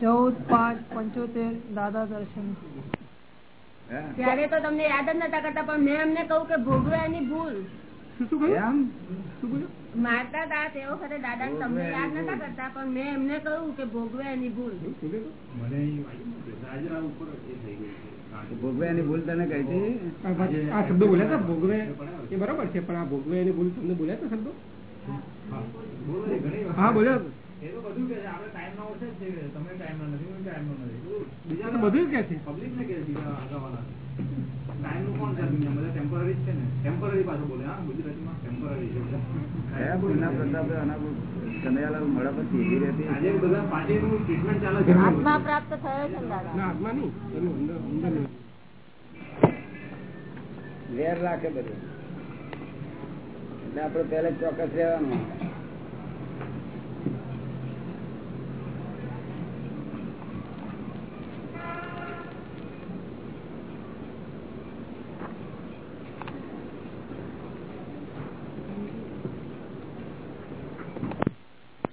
ચૌદ પાંચ પંચોતેર દાદા દર્શન. ત્યારે તો તમને યાદ જ નતા કરતા પણ મેં એમને કહું કે ભોગવે એની ભૂલ. મારતા હતા તે વખતે દાદા તમને યાદ નતા કરતા પણ મેં એમને કહ્યું કે ભોગવે ભૂલ. ભોગવે ભૂલ તને કહી હતી? આ શબ્દો બોલ્યા હતા? ભોગવે એ બરોબર છે પણ આ ભોગવે એની ભૂલ તમને બોલ્યા હતા શબ્દો? હા. બોલ્યા બધું કે છે. આપણે ટાઈમ ના ઓછે જ છે તમે ટાઈમ ના નથી હું ટાઈમ નો નથી. બીજા બધું કે છે. પબ્લિક ને કે છે આગળવાળા ટાઈમનું કોણ છે? બધા ટેમ્પરરી છે ને. ટેમ્પરરી પાછું બોલે. હા ગુજરાતીમાં ટેમ્પરરી છે. કયા ભૂલના પ્રતાપે કનૈયાલાલ મળા પર સીધી રહેતી આજે બધા પાછી નું ટ્રીટમેન્ટ ચાલે છે. આત્મા પ્રાપ્ત થયો છે દાદા? ના આત્મા નહીં. એનું અંદર અંદર વેર રાખે બધું. એટલે આપડે પહેલે ચોક્કસ રહેવાનું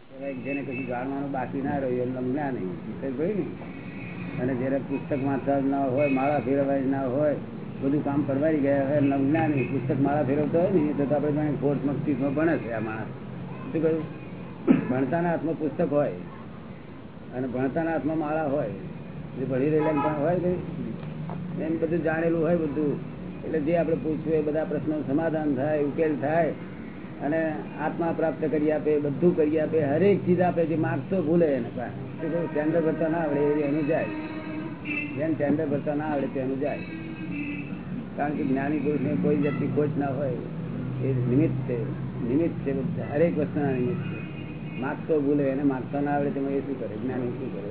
કહેવાય જેને કશું જાણવાનું બાકી ના રહ્યું, એમ જ્ઞાન નહીં. અને જયારે પુસ્તક વાંચવા ના હોય, માળા ફેરવવા ના હોય, બધું કામ કરવાઈ ગયા હોય એમ જ્ઞાન નહીં. પુસ્તક માળા ફેરવતો હોય ને તો આપણે ફોર્થમાં ફિફ્થમાં ભણે છે આ માણસ. શું કહ્યું? ભણતાના હાથમાં પુસ્તક હોય અને ભણતાના હાથમાં માળા હોય. જે ભણી રહેલા પણ હોય કઈ એમ બધું જાણેલું હોય બધું. એટલે જે આપણે પૂછવું એ બધા પ્રશ્નો સમાધાન થાય, ઉકેલ થાય. અને આત્મા પ્રાપ્ત કરી આપે, બધું કરી આપે, હરેક ચીજ આપે જે માગતો ભૂલે એને ટેન્ડર ભરતા ના આવડે એનું જાય. જેમ ટેન્ડર ભરતા ના આવડે તેનું જાય. કારણ કે જ્ઞાની પુરુષને કોઈ જાતની ખોજ ના હોય. એ નિમિત્ત છે નિમિત્ત છે, હરેક વસ્તુના નિમિત્ત છે. માગતો ભૂલે, એને માગતા ના આવડે, તેમાં એ શું કરે? જ્ઞાની શું કરે?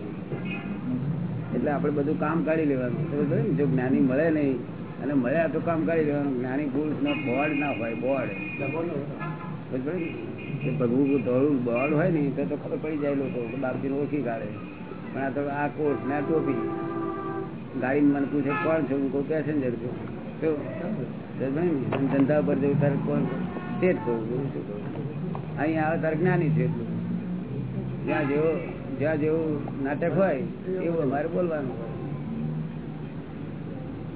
એટલે આપણે બધું કામ કાઢી લેવાનું. ને? જો જ્ઞાની મળે નહીં, અને મળ્યા તો કામ કાઢી લેવાનું. જ્ઞાની પુરુષ નો બોર્ડ ના હોય બોર્ડ ને? ભગવું બોર્ડ હોય ને, તો તો ખબર પડી જાય લોકો બાપજી ઓળખી કાઢે. પણ આ તો આ કોટ ને ટોપી. ગાડી મને પૂછે, કોણ છે? હું કોઈ પેસેન્જર છું. ધંધા પર જવું તારે કોણ શેઠ કહું છું અહીં આવે, તારે જ્ઞાની છે એટલું. જ્યાં જેવો, જ્યાં જેવું નાટક હોય, એવું અમારે બોલવાનું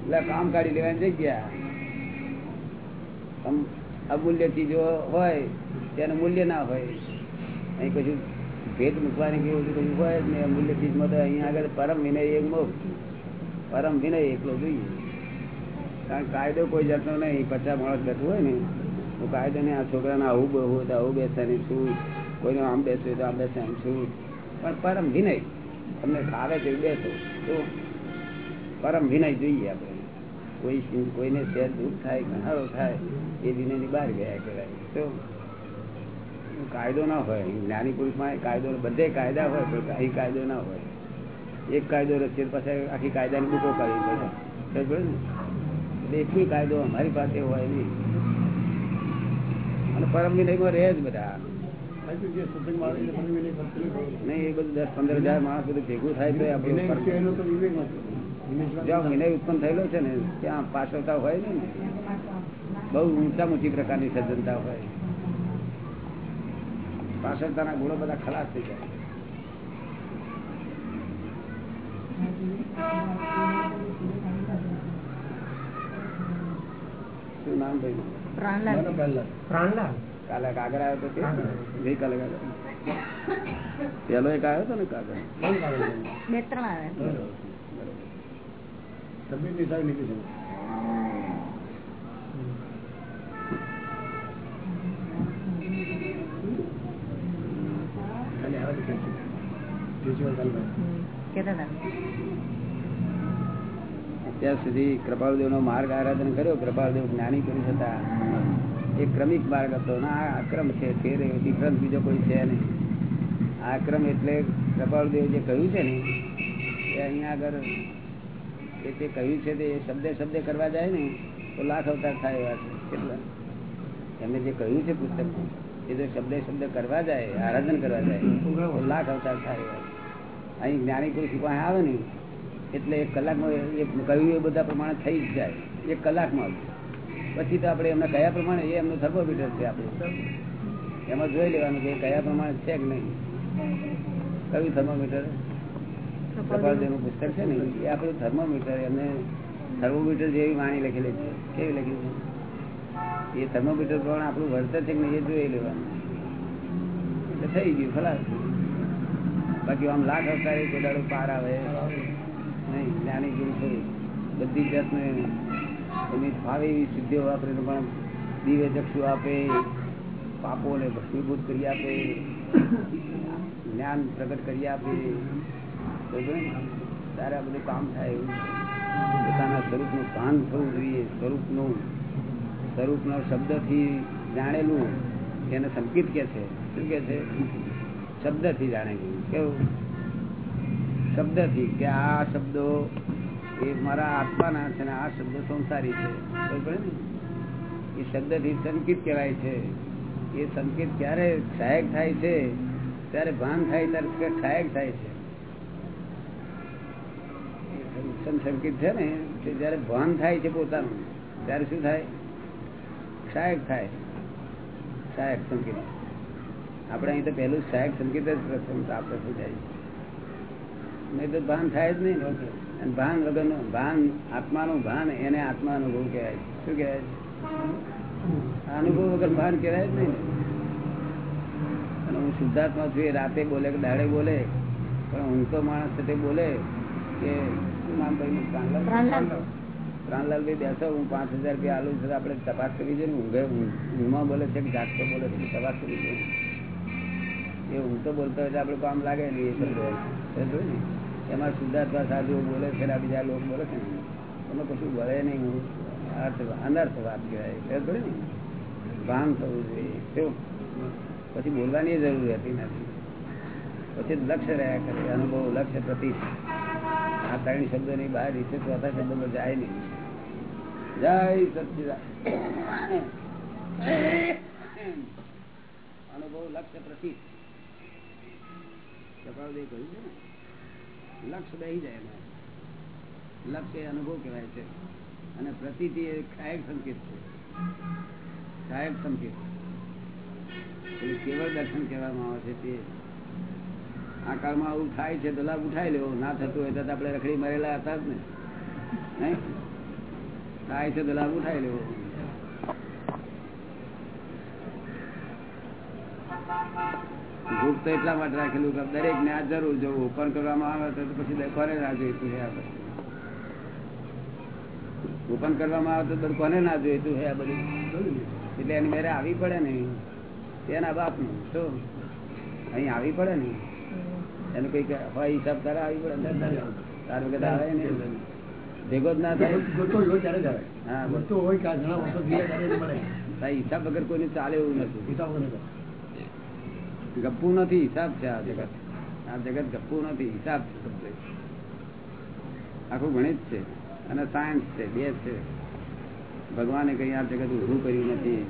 એટલે કામ કાઢી લેવાની જગ્યા. અમૂલ્ય ચીજો હોય, તેનું મૂલ્ય ના હોય. અહીં કશું ભેદ મૂકવાની કેવું કશું હોય ને અમૂલ્ય ચીજમાં તો અહીંયા આગળ પરમ વિનય એક મોક્ષ. પરમ વિનય એકલો જોઈએ. કારણ કાયદો કોઈ જાતનો નહીં. પચાસ માણસ બેઠું હોય ને, તો કાયદો ને આ છોકરાને આવું બહુ તો આવું બેસવાની છું કોઈને આમ બેસવું તો આમ બેસવાની છું પણ પરમ વિનય. તમને ખાવે તે બેસો તો પરમ વિનય જોઈએ આપણે. કોઈ કોઈને શેર દૂર થાય ઘણાડો થાય એ વિનયની બહાર ગયા કહેવાય. તો કાયદો ના હોય જ્ઞાની પુરુષમાં કાયદો બધે કાયદા હોય પણ અહીં કાયદો ના હોય. એક કાયદો રચે પછી આખી કાયદાની બુકો કાઢવી પડે. એકવી કાયદો અમારી પાસે હોય નહીં અને પરમ વિનયમાં રહે જ બધા. નહીં એ બધું દસ પંદર હજાર માણસ બધું ભેગું થાય તો આપણું જ્યાં વિનય ઉત્પન્ન થયેલો છે ને ત્યાં પાછળતા હોય ને બહુ ઊંચા ઊંચી પ્રકારની સજ્જનતા હોય. પાછળતાના ગુણો બધા ખલાસ થઈ જાય. શું નામ ભાઈ? પ્રાણલાલ. પ્રાણલાલ. કાલે કાગર આવ્યો તો તે ગઈ કાગર પેલો એક આવ્યો હતો ને કાગર બે ત્રણ આવે કેતા હતા. અત્યાર સુધી કૃપાળદેવ નો માર્ગ આરાધન કર્યો કૃપાળદેવ જ્ઞાની પુરુષ હતા એ ક્રમિક માર્ગ હતો ના આ અક્રમ છે ફેર બીજો કોઈ છે નહીં. આ અક્રમ એટલે કૃપાળદેવ જે કહ્યું છે ને એ અહીંયા આગળ તે કહ્યું છે તે શબ્દે શબ્દે કરવા જાય ને, તો લાખ અવતાર થાય એવા છે. કેટલા? એમને જે કહ્યું છે પુસ્તકમાં, એ જો શબ્દે શબ્દ કરવા જાય, આરાધન કરવા જાય, તો લાખ અવતાર થાય એવા અહીં જ્ઞાની પુરુષ પાસે આવે ને એટલે એક કલાકમાં એ કહ્યું એ બધા પ્રમાણે થઈ જ જાય. એક કલાકમાં આવ્યું પછી તો આપણે એમને કયા પ્રમાણે, એ એમનું થર્મોમીટર છે આપણે. એમાં જોઈ લેવાનું કે કયા પ્રમાણે છે કે નહીં. કયું થર્મોમીટર? કપાલદેવનું પુસ્તક છે ને, એ આપણું થર્મોમીટર એમને થર્મોમીટર જેવી વાણી લખેલી છે. કેવી લખી છે? એ થર્મોમીટર પ્રમાણે આપણું વર્તન છે એ જોઈ લેવાનું. એટલે થઈ ગયું, ખલાસ. બાકી આમ લાખ અવતારે કોઈ પાર આવે. નહીં, જ્ઞાની પુરુષો બધી જાતને એની ફાવે એવી સિદ્ધિઓ વાપરે પણ દિવ્ય ચક્ષુ આપે, પાપોને ભસ્મીભૂત કરી આપે, જ્ઞાન પ્રગટ કરી આપે. આ બધું કામ થાય એવું પોતાના સ્વરૂપનું ભાન થવું જોઈએ. સ્વરૂપનું, સ્વરૂપનો શબ્દથી જાણેલું એને સંકિત કે છે. શું કે છે? શબ્દથી જાણેલું. કેવું? શબ્દથી કે આ શબ્દો એ મારા આત્માના છે ને આ શબ્દો સંસારી છે. બરોબર ને? એ શબ્દથી સંકિત કહેવાય છે. એ સંકેત ક્યારે સહાયક થાય છે? ત્યારે ભાન થાય, ત્યારે સહાયક થાય છે. સંકેત છે ને તે જયારે ભાન થાય છે પોતાનું, ત્યારે શું થાય? સહાયક થાય. સહાયક સંકેત. આપણે અહીં તો પહેલું સહાયક સંકેત જ પ્રથમ આપણે શું જાય નહીં તો ભાન થાય જ નહીં. અને ભાન વગરનું, ભાન, આત્માનું ભાન એને આત્મા અનુભવ કહેવાય શું કહેવાય છે? અનુભવ વગર ભાન કહેવાય જ નહીં. અને હું શુદ્ધાત્મા છું રાતે બોલે કે દાડે બોલે, પણ ઊંઘતો માણસ સાથે બોલે કે શું ભાઈ બેસો, હું પાંચ હજાર રૂપિયા આલુ છે, આપણે તપાસ કરવી જોઈએ ને? ઊંઘે ઊંઘમાં બોલે છે કે જાગતો બોલે છે તપાસ કરવી જોઈએ. એ ઊંઘતો બોલતો હોય તો આપણે કામ લાગે નહીં એ સમજો ને? એમાં શુદ્ધાત્મા સાધુ બોલે છે ને બીજા લોકો બોલે છે ને? એમાં કશું વળે નહીં, હું અર્થ અનર્થ વાત કહેવાય. ને? ભાન થવું જોઈએ. શું પછી બોલવાની જરૂર રહેતી નથી. પછી લક્ષ્ય રહ્યા કરે, અનુભવ, લક્ષ્ય પ્રતિ આ ત્રણ શબ્દો ની બહાર રીતે ચોથા શબ્દો પર જાય નહીં. જય સચિદાન. અનુભવ, લક્ષ્ય પ્રતિ લક્ષ્ય બેસી જાય એ અનુભવ કહેવાય છે. અને પ્રતિ એ કાયક સંકેત છે. કાયક સંકેત. કેવળ દર્શન કહેવામાં આવે છે તે આ કાળમાં આવું થાય છે તો લાભ ઉઠાઈ લેવો. ના થતું હોય તો આપણે રખડી મરેલા હતા જ ને. થાય છે તો લાભ ઉઠાઈ લેવો. ભૂખ તો એટલા માટે રાખેલું કે દરેક ને આ જરૂર જવું. ઓપન કરવામાં આવે તો પછી કોને ના જોઈતું છે આ બધું? ઓપન કરવામાં આવે તો કોને ના જોઈતું છે આ બધું? એટલે એની મેરે આવી પડે ને. તેના બાપનું શું અહીં આવી પડે ને. એનું કંઈક હોય હિસાબ આવી પડે તાર વખત આવે ને ભેગો જ ના થાય. હા હિસાબ વગર કોઈને ચાલે એવું નથી. ગપ્પુ નથી હિસાબ છે આ જગત. આ જગત ગપ્પુ નથી હિસાબ છે આખું ગણિત છે અને સાયન્સ છે બે છે. ભગવાને કઈ આ જગત ઊભું કર્યું નથી.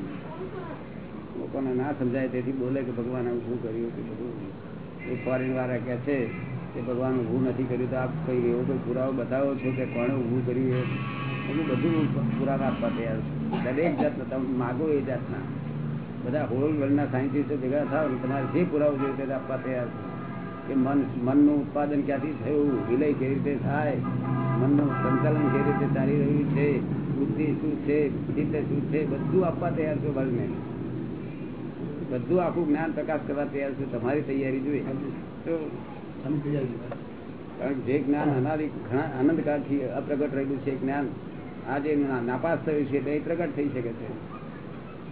લોકોને ના સમજાય તેથી બોલે કે ભગવાને ઊભું કર્યું કે બધું. એ ફોરેન વાળા કે છે કે ભગવાન ઊભું નથી કર્યું તો આપ કઈ એવો કોઈ પુરાવો બતાવો છો કે કોણે ઊભું કર્યું એ? હું બધું પુરાવા આપવા તૈયાર દરેક જાતના, તમે માગો એ જાતના. બધા હોલ વર્લ્ડના સાયન્ટિસ્ટો ભેગા થાવ તમારે જે પુરાવો જોઈએ તે આપવા તૈયાર કે મન, મનનું ઉત્પાદન ક્યાંથી થયું? વિલય કેવી રીતે થાય? મનનું સંચાલન કેવી રીતે ચાલી રહ્યું છે? બુદ્ધિ શું છે? ચિત્ત શું છે? બધું આપવા તૈયાર છો વર્લ્ડને બધું આખું જ્ઞાન પ્રકાશ કરવા તૈયાર છું, તમારી તૈયારી જોઈએ. તો કારણ જે જ્ઞાન અનાદિ, ઘણા આનંદકાળથી અપ્રગટ રહેલું છે જ્ઞાન, આ જે નાપાસ થયું છે તે પ્રગટ થઈ શકે છે.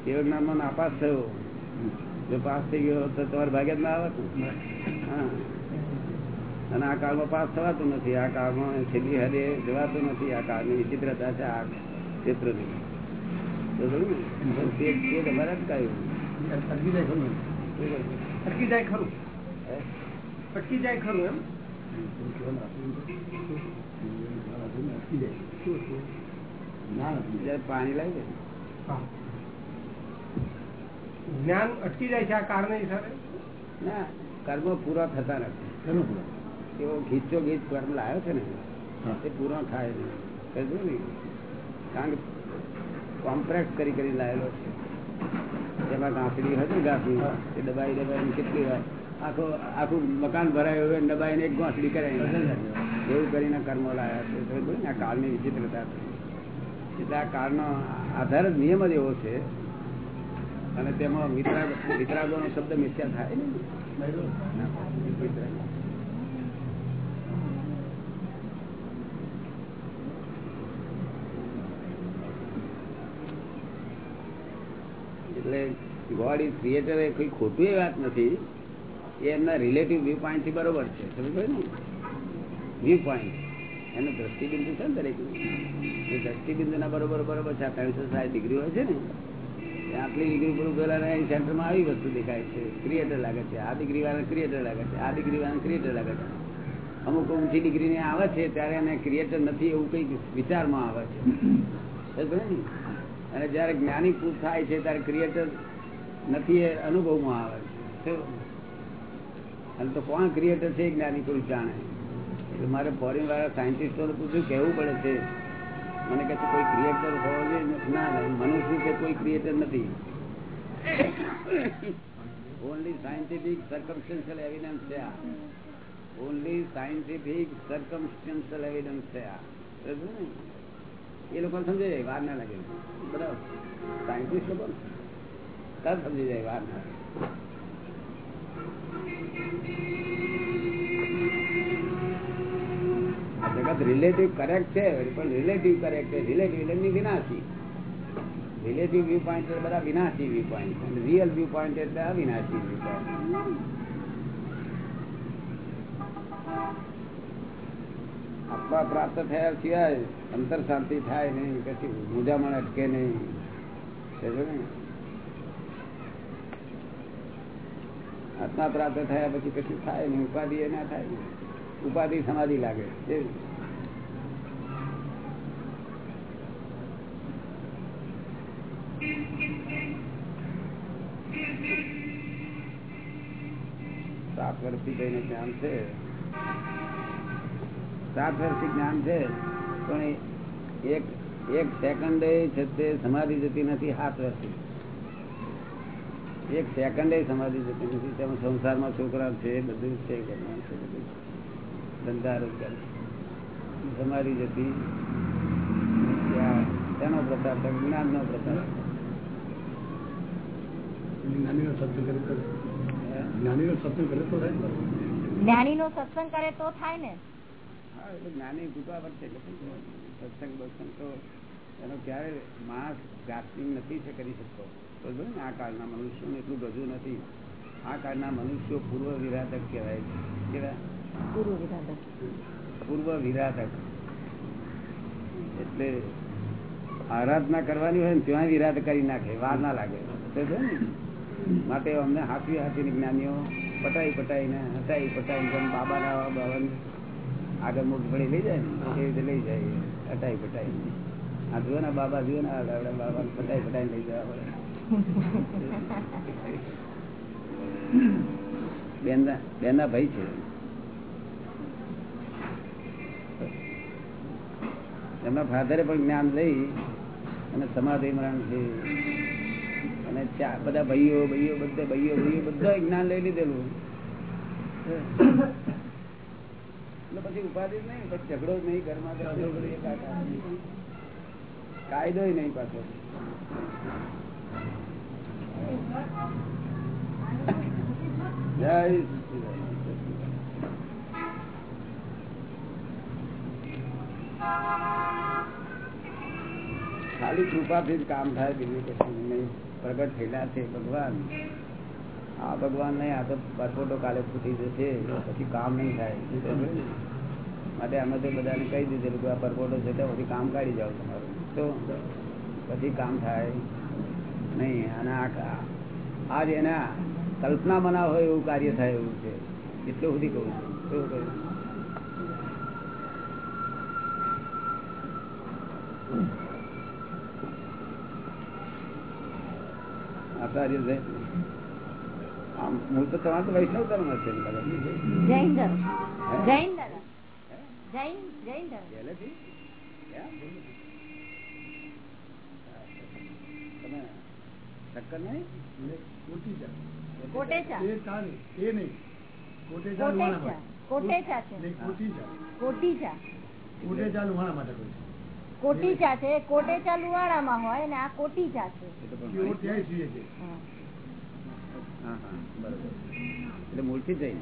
કેવળ જ્ઞાનમાં નાપાસ થયો. જો પાસ થઈ ગયો તો તમારે ભાગ્ય જ ના આવત. હા. અને આ કાળમાં પાસ થવાતું નથી. આ કાળમાં છેલ્લી હદે જવાતું નથી. આ કાળની વિચિત્રતા છે, આ ક્ષેત્રની તો જોયું ને? તે જાય ખરું અટકી જાય ખરું. અટકી જાય ખરું એમ. પાણી લાગે જ્ઞાન અટકી જાય છે આ કારણે હિસાબે ના કર્મ પૂરા થતા નથી. એવો ઘીચો ગીચ કર્મ લાવ્યો છે ને એ પૂરો થાય નહીં કારણ કે કોમ્પ્રેક્ટ કરી કરી લાવેલો છે. જેમાં ગાંસડી હતી ગાંસડી. એ દબાઈ દબાઈ કેટલી વાર. આખો આખું મકાન ભરાયું હોય દબાઈને એક ગોંસડી કરાવી એવું કરીને કર્મો લાયા છે. ને આ કાળની વિચિત્રતા એટલે આ કાળનો આધાર જ નિયમ જ એવો છે. અને તેમાં વિતરાગ વિતરાગોનો શબ્દ મિથ્યા થાય. ને ના, વિતરાગ. એટલે ગોડ ઇઝ ક્રિએટર એ કોઈ ખોટું વાત નથી એમના રિલેટિવ વ્યૂ પોઈન્ટથી બરોબર છે. સમજ ને? વ્યૂ પોઈન્ટ એનું દ્રષ્ટિબિંદુ છે ને દરેક. એ દ્રષ્ટિબિંદુ ના બરોબર બરોબર છે. ત્રણસો સાઠ ડિગ્રી હોય છે ને? આટલી ડિગ્રી પૂરું પેલા સેન્ટરમાં આવી વસ્તુ દેખાય છે. ક્રિએટર લાગે છે. આ ડિગ્રી વાળા ક્રિએટર લાગે છે. આ ડિગ્રી વાળા ક્રિએટર લાગે છે. અમુક ઊંચી ડિગ્રી ને આવે છે, ત્યારે એને ક્રિએટર નથી એવું કઈ વિચારમાં આવે છે? અને જયારે જ્ઞાની પૂર થાય છે, ત્યારે ક્રિએટર નથી, એ અનુભવમાં આવે છે. અને તો કોણ ક્રિએટર છે જ્ઞાની પુરુષ જાણે? એટલે મારે ફોરેન વાળા સાયન્ટિસ્ટોને પૂછ્યું કહેવું પડે છે? મને કહે કોઈ ક્રિએટર હોવો જોઈએ? ના મનુષ્ય કે કોઈ ક્રિએટર નથી. ઓનલી સાયન્ટિફિક સર્કમસ્ટન્શિયલ એવિડન્સ છે આ. ઓનલી સાયન્ટિફિક સર્કમસ્ટન્શિયલ એવિડન્સ છે આ? એ લોકો સમજે જાય, વાર ના લાગે બરાબર. સમજી જાય, વાર ના રિલેટિવ કરેક્ટ છે પણ રિલેટિવ કરેક્ટ છે. રિલેટિવ એટલે વિનાશી. રિલેટિવ વ્યૂ પોઈન્ટ એટલે બધા વિનાશી વ્યૂ પોઈન્ટ અને રિયલ વ્યૂ પોઈન્ટ એટલે અવિનાશી વ્યૂ પોઈન્ટ આપવા પ્રાપ્ત થયા સિવાય અંતર શાંતિ થાય નહીં કશું મૂંઝામણ અટકે નહીં? આત્મા પ્રાપ્ત થયા પછી કશું થાય નહીં, ઉપાધિ એ ના થાય ઉપાધિ સમાધિ લાગે? સાત વર્ષથી કઈને જ્ઞાન છે સાત વર્ષથી જ્ઞાન છે પણ એક એક સેકન્ડે છે તે સમાધિ જતી નથી સાત વર્ષથી એક સેકન્ડે સમાધિ જતી નથી તેમાં સંસારમાં છોકરા છે બધું છે ઘરમાં છે બધું ધંધા રોજગાર સમાધિ જતી તેનો પ્રતાપ છે, જ્ઞાનનો પ્રતાપ જ્ઞાનીનો સત્સંગ કરે તો હે? જ્ઞાનીનો સત્સંગ કરે તો થાય ને? બરાબર. જ્ઞાની નો સત્સંગ કરે તો થાય ને? હા એટલે જ્ઞાની કૃપા પર છે એટલે શું કહેવાનું? સત્સંગ બત્સંગ તો એનો ક્યારે માણસ ગ્રાસ્પિંગ નથી છે કરી શકતો. બરોબર ને આ કાળના મનુષ્યોને એટલું બધું નથી. આ કાળના મનુષ્યો પૂર્વ વિરાધક કહેવાય છે. કેવા? ગુરુ વિધાન પૂર્વ વિરાધક એટલે આરાધના કરવાની હોય ને ત્યાં વિરાધ કરી નાખે વાર ના લાગે. ને? માટે અમને હાથી હાથી જ્ઞાનીઓ પટાઈ પટાઈને હટાઈ પટાઈ બાબા બાબાના બાબા આગળ મુખ લઈ જાય ને એ રીતે લઈ જાય અટાઈ પટાઈ. આ જુઓ ને, બાબા જુઓ ને આવડા બાબા પટાઈ પટાઈ લઈ જવા પડે. બેનના ભાઈ છે. એમના ફાધરે પણ જ્ઞાન લઈ અને સમાધિ મરણ છે. અને બધા ભાઈઓ ભાઈઓ બધા ભાઈઓ ભાઈઓ બધા જ્ઞાન લઈ લીધેલું. એટલે પછી ઉપાધિ જ નહીં, પછી ઝઘડો જ નહીં, ઘરમાં તો ઝઘડો એક આકાર. કાયદો નહીં પાછો જય સચિદાનંદ. ખાલી કૃપાથી જ કામ થાય, બીજું કશું નહીં પ્રગટ થયેલા છે ભગવાન આ ભગવાન નહીં, આ તો પરપોટો કાલે ફૂટી જશે. પછી કામ નહીં થાય. માટે અમે તો બધાને કહી દીધેલું કે આ પરપોટો છે, ત્યાં પછી કામ કાઢી જાઓ તમારું. તો પછી કામ થાય નહીં. અને આ આજ એના કલ્પના મના હોય એવું કાર્ય થાય એવું છે. એટલું સુધી કહું છું. શું કહ્યું આચાર્ય છે. મૂળ તો તમારે તો વૈષ્ણવ ધર્મ છે જૈન ધર્મ. જૈન દાદા જૈન જૈન ધર્મ. તમે ટક્કર નહીં? એટલે કોટેચા. એ ચાલે એ નહીં. કોટેચા છે. કોટીચા. કોટીચા. કોટેચા લુહાણા માટે કહું છું. કોટીચા છે. કોટેચા લુવાડામાં હોય ને આ કોટીચા છે. એટલે મૂળથી જઈ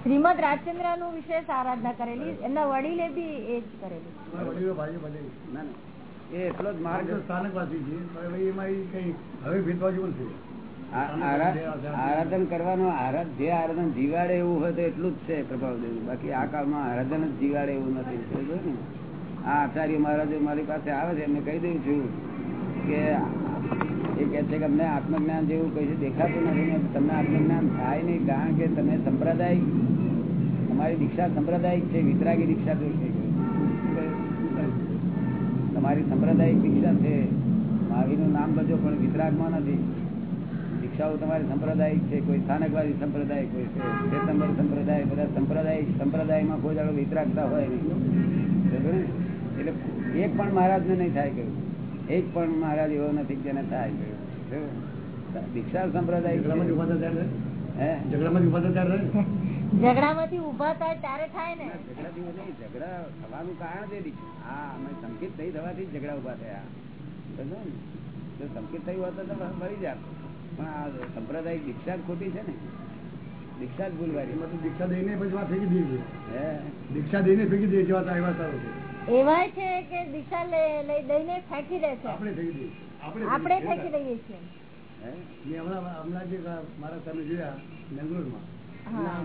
શ્રીમદ રાજચંદ્રનું વિશેષ આરાધના કરેલી એમના વડીલે બી એ જ કરેલું. અમારા વડીલો ભાઈઓ બધે ના ના. એ એટલો જ માર્ગ આરાધન કરવાનું આરાધ જે આરાધન જીવાડે એવું હોય તો એટલું જ છે પ્રભાવ દેવું બાકી આ કાળમાં આરાધન જ જીવાડે એવું નથી. આ આચાર્ય મહારાજ મારી પાસે આવે છે, એમને કહી દઉં છું કે એ કહે છે કે અમને આત્મજ્ઞાન જેવું કઈ દેખાતું નથી તમને આત્મજ્ઞાન થાય નહીં, કારણ કે તમે સંપ્રદાય તમારી દીક્ષા સંપ્રદાયિક છે, વિતરાગી દીક્ષા જોશે તમારી સંપ્રદાયિક દીક્ષા છે મહાવીરનું નામ બધો પણ વિતરાગમાં નથી. દીક્ષાઓ તમારી સંપ્રદાયિક છે, કોઈ સ્થાનકવાદી સંપ્રદાય કોઈ છે સંપ્રદાય, બધા સંપ્રદાય સંપ્રદાયમાં કોઈ જાણો વિતરાગતા હોય નહીં? એટલે એક પણ મહારાજને નહીં થાય કહ્યું. એક પણ મહારાજ એવો નથી જેને થાય કહ્યું. દીક્ષા સંપ્રદાય ઝઘડામાંથી ઊભા થયા ત્યારે? થાય ત્યારે થાય ને. ના. ઝઘડા થવાનું કારણ છે દીક્ષા. હા અમે સંકેત થઈ થવાથી જ ઝઘડા ઊભા થયા. ને? જો સંકેત થયું હોત તો મરી જાત. પણ આ સંપ્રદાય દીક્ષા જ ખોટી છે ને? દીક્ષા જ ભૂલવાની દીક્ષા દઈને પછી વાત ફેંકી હે? દીક્ષા દઈને ફેંકી દઈએ જેવા આવ્યા સારું છે. એવાય છે કે દિશા લઈ દઈને ફેંકી દે છે. આપણે ફેંકી દઈએ આપણે છીએ. હમણાં હમણાં જે મારા તમે જોયા બેંગ્લોરમાં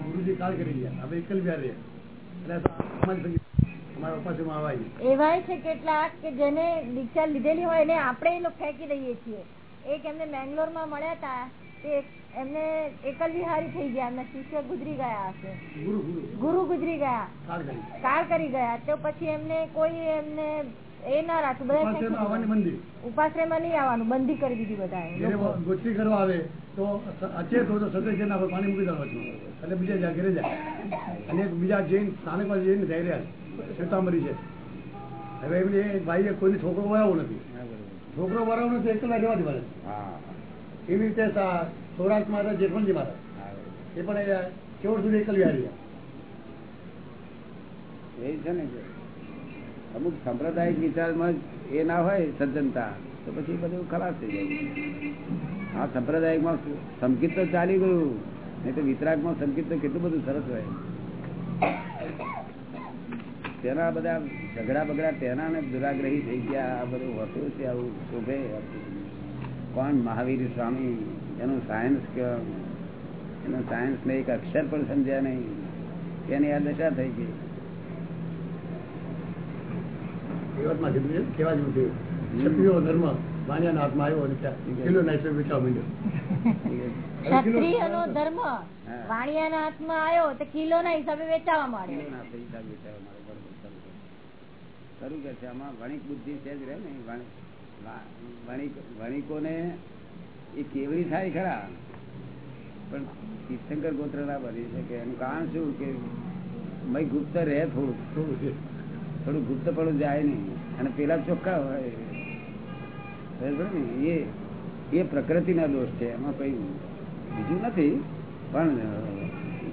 ગુરુજી કાળ કરી ગયા. હવે એકલ બિહાર રહ્યા એટલે આ સમાજ ફેંકી અમારા ઉપાસમાં આવાય. એવાય છે કેટલાક કે જેને દીક્ષા લીધેલી હોય એને આપણે એ લોકો ફેંકી દઈએ છીએ. એક એમને મેંગ્લોરમાં મળ્યા હતા એમને એકલ વિહારી થઈ ગયા. એમના શિષ્ય ગુજરી ગયા હશે. ગુરુ ગુજરી ગયા. કાળ કરી. ગયા. તો પછી એમને કોઈ એમને એ ના રાખ્યું બધા. ઉપાશ્રયમાં નહીં આવવાનું. બંધી કરી દીધી બધા ગોચરી કરવા આવે તો અચેત હોય તો સતત ના પાણી મૂકી દેવાનું એટલે બીજા જ્યાં ઘરે જાય. અને બીજા જૈન સ્થાનક પાસે જઈને જઈ રહ્યા છે. શ્વેતાંબરી છે. હવે એમને ભાઈએ કોઈને છોકરો વરાવો નથી. છોકરો વરાવો નથી એકલા રહેવા દેવા હા. એવી રીતે સૌરાષ્ટ્ર મહારાજ, જેઠવણજી મહારાજ. એ પણ કેવળ સુધી એકલ એ છે ને અમુક સંપ્રદાયિક વિચારમાં એ ના હોય સજ્જનતા, તો પછી બધું ખલાસ થઈ જાય. આ સંપ્રદાયમાં સંકિત તો ચાલી ગયું, નહીં તો વિતરાગમાં સંકિત તો કેટલું બધું સરસ હોય. તેના બધા ઝઘડા બગડા તેના ને દુરાગ્રહી થઈ ગયા, આ બધું હોતું છે, આવું શોભે. કોણ મહાવીર સ્વામી એનું સાયન્સ એનું સાયન્સ ને એક અક્ષર પણ સમજ્યા નહીં. એની આ દશા થઈ ગઈ? ખરું કે છે? આમાં. વણિક બુદ્ધિ છે જ રહે ને વણિક વણિકોને એ કેવડી થાય ખરા. પણ તીર્થંકર ગોત્ર ના બની શકે. એનું કારણ શું કે ભાઈ ગુપ્ત રહે થોડું થોડું થોડું ગુપ્ત પડું જાય નહીં. અને પેલા ચોખ્ખા હોય. બરાબર ને? એ એ પ્રકૃતિના દોષ છે. એમાં કઈ બીજું નથી. પણ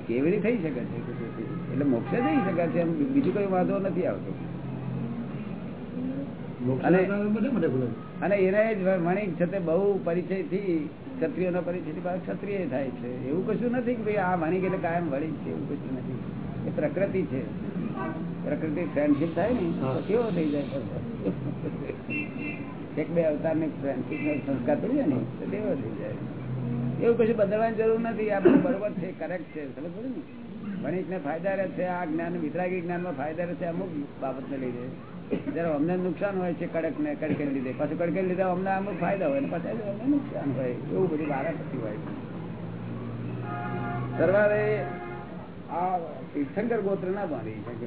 કેવડી થઈ શકે છે એટલે મોક્ષે થઈ શકે છે એમ બીજું કઈ વાંધો નથી આવતો. અને- એને જ વણિક છે તે બહુ ક્ષત્રિય નો પરિચયથી ક્ષત્રિય થાય છે. એવું કશું નથી કે ભાઈ આ વણિક એટલે કાયમ વળી છે એવું કશું નથી. એ પ્રકૃતિ છે. પ્રકૃતિ ફ્રેન્ડશીપ થાય ને કેવો થઈ જાય એક બે અવતારની ફ્રેન્ડશીપ નો સંસ્કાર જાય ને તો કેવો થઈ જાય? એવું કશું બદલવાની જરૂર નથી. આ બરોબર છે કરેક્ટ છે. સમજ પડી ને? વણિક ને ફાયદા રહે છે આ જ્ઞાન વિતરાગી જ્ઞાનમાં ફાયદા રહે છે અમુક બાબત ને લીધે જયારે અમને નુકસાન હોય છે કડક ને કડકે લીધે. પાછું કડકે લીધે અમને અમુક ફાયદા હોય ને અમને નુકસાન હોય. એવું બધું વારાફરતી હોય સરવારે આ તીર્થંકર ગોત્ર ના બાંધી શકે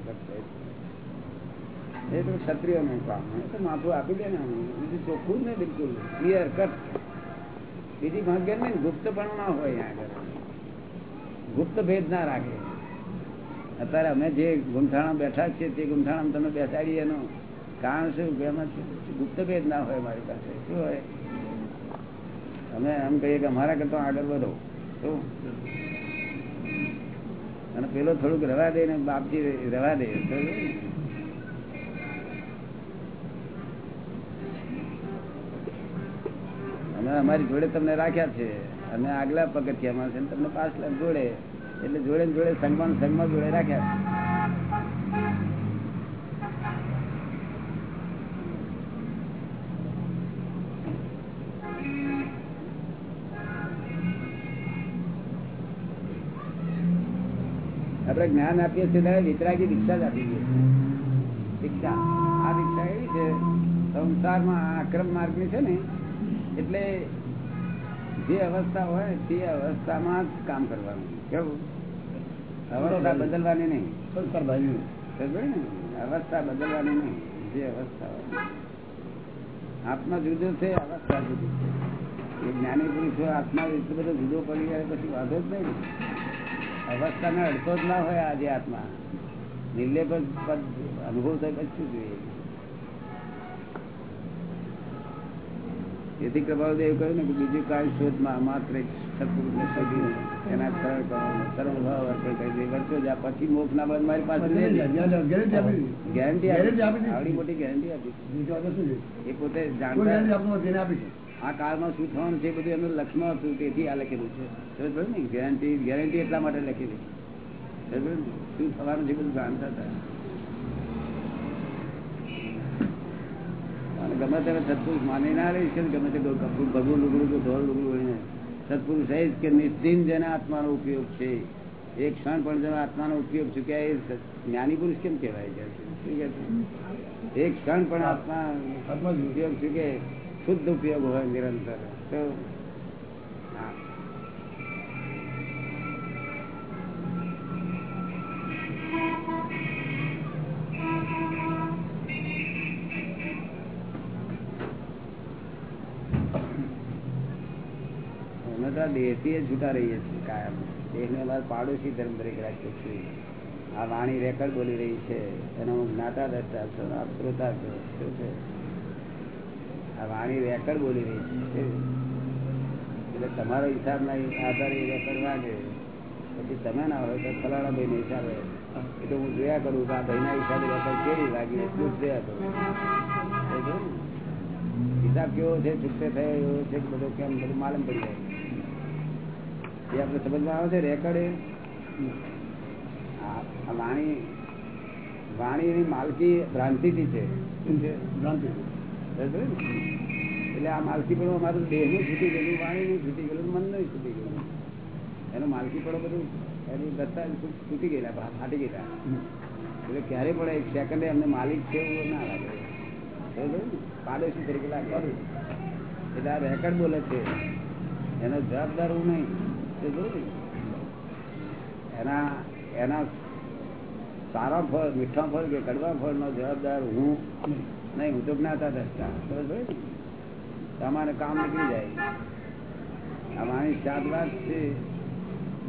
એ તો ક્ષત્રિયો નું કામ તો માથું આપી દે ને બીજું ચોખ્ખું જ ને બિલકુલ. ક્લિયર કટ બીજી ભાગ્ય નહીં ગુપ્ત પણ ના હોય આગળ. ગુપ્ત ભેદ ના રાખે. અત્યારે અમે જે ગુંઠાણા બેઠા છીએ તે ગુંઠાણા તમે બેસાડી એનો કારણ શું? એમાં ગુપ્ત ના હોય મારી પાસે. શું હોય? અમે એમ કહીએ કે અમારા કરતા આગળ વધો. શું? અને પેલો થોડુંક રવા દે ને બાપજી રવા દે. અમે અમારી જોડે તમને રાખ્યા છે. અને આગલા પગથિયામાં છે તમને પાછલા જોડે એટલે જોડે જોડે સંગમાં સંગમાં જોડે રાખ્યા. આપણે જ્ઞાન આપીએ છીએ ત્યારે વિતરાગી દીક્ષા જ આપી દઈએ. દીક્ષા. આ દીક્ષા એવી છે, સંસારમાં આક્રમ માર્ગની છે ને, એટલે જે અવસ્થા હોય તે અવસ્થામાં જ કામ કરવાનું. કેવું? અવસ્થા બદલવાની નહીં. અવસ્થા બદલવાની નહીં. જે અવસ્થા આત્મા જુદો છે અવસ્થા જુદી છે. એ જ્ઞાની પુરુષો આત્મા એટલો બધો જુદો પડી જાય પછી વાંધો જ નહીં ને. અવસ્થાને અડતો જ ના હોય આજે આત્મા. નિર્લેપ પદ અનુભવ થાય પછી જોઈએ? તેથી એવું કહ્યું ને કે બીજું કાંઈ શોધમાં માત્ર એક એના સરળ પછી મોક્ષ ના બાદ મારી પાસે એ પોતે જાણતા આ કાળમાં શું થવાનું છે બધું એનું લક્ષ્મણ હતું તેથી આ લખેલું છે ને ગેરંટી ગેરંટી એટલા માટે લખેલી? શું થવાનું છે બધું જાણતા હતા ગમે ત્યારે સત્પુરુષ માની ના રહી છે ગમે તે ભગવું લુગડું કે ઢોર લુગડું હોય સત્પુરુષ એ કે નિશ્ચિંત જેને આત્માનો ઉપયોગ છે. એક ક્ષણ પણ જેનો આત્માનો ઉપયોગ ચૂક્યા એ જ્ઞાની પુરુષ કેમ કહેવાય છે? છે? એક ક્ષણ પણ આત્મા ઉપયોગ ચૂકે શુદ્ધ ઉપયોગ હોય નિરંતર. તો દેહથી જ રહીએ છીએ કાયમ. દેહને અમારે પાડોશી ધર્મ તરીકે રાખીએ છીએ આ વાણી રેકર્ડ બોલી રહી છે. એનો હું જ્ઞાતા દ્રષ્ટા છું આપ શ્રોતા છો, શું છે? આ વાણી રેકર્ડ બોલી રહી છે એટલે તમારો હિસાબ ના આધારે રેકર્ડ વાગે. પછી તમે ના હોય તો ફલાણા ભાઈ હિસાબે એ તો હું જોયા કરું કે આ ભાઈના હિસાબે રેકર્ડ કેવી લાગી એટલું જ જોયા કરું હિસાબ કેવો છે, છૂટે થયો, એવો છે બધો કેમ બધું માલમ પડી જાય? એ આપણે સમજમાં આવે છે રેકર્ડ એ વાણી વાણીની માલકી ભ્રાંતિથી છે? એટલે આ માલકી પણ અમારું દેહનું છૂટી ગયેલું વાણીનું છૂટી ગયેલું મનનું છૂટી ગયેલું. એનું માલકી પણ બધું એની દત્તા છૂટી ગયેલા ફાટી ગયેલા. એટલે ક્યારે પણ એક સેકન્ડે અમને માલિક છે એવું ના લાગે. પાડોશી તરીકે લાગે. એટલે આ રેકર્ડ બોલે છે. એનો જવાબદાર હું નહીં? એના એના સારા ફળ, મીઠા ફળ કે કડવા ફળનો જવાબદાર હું નહીં, હું તો જ્ઞાતા ને? તમારે કામ નીકળી જાય. આ મારી વાત છે.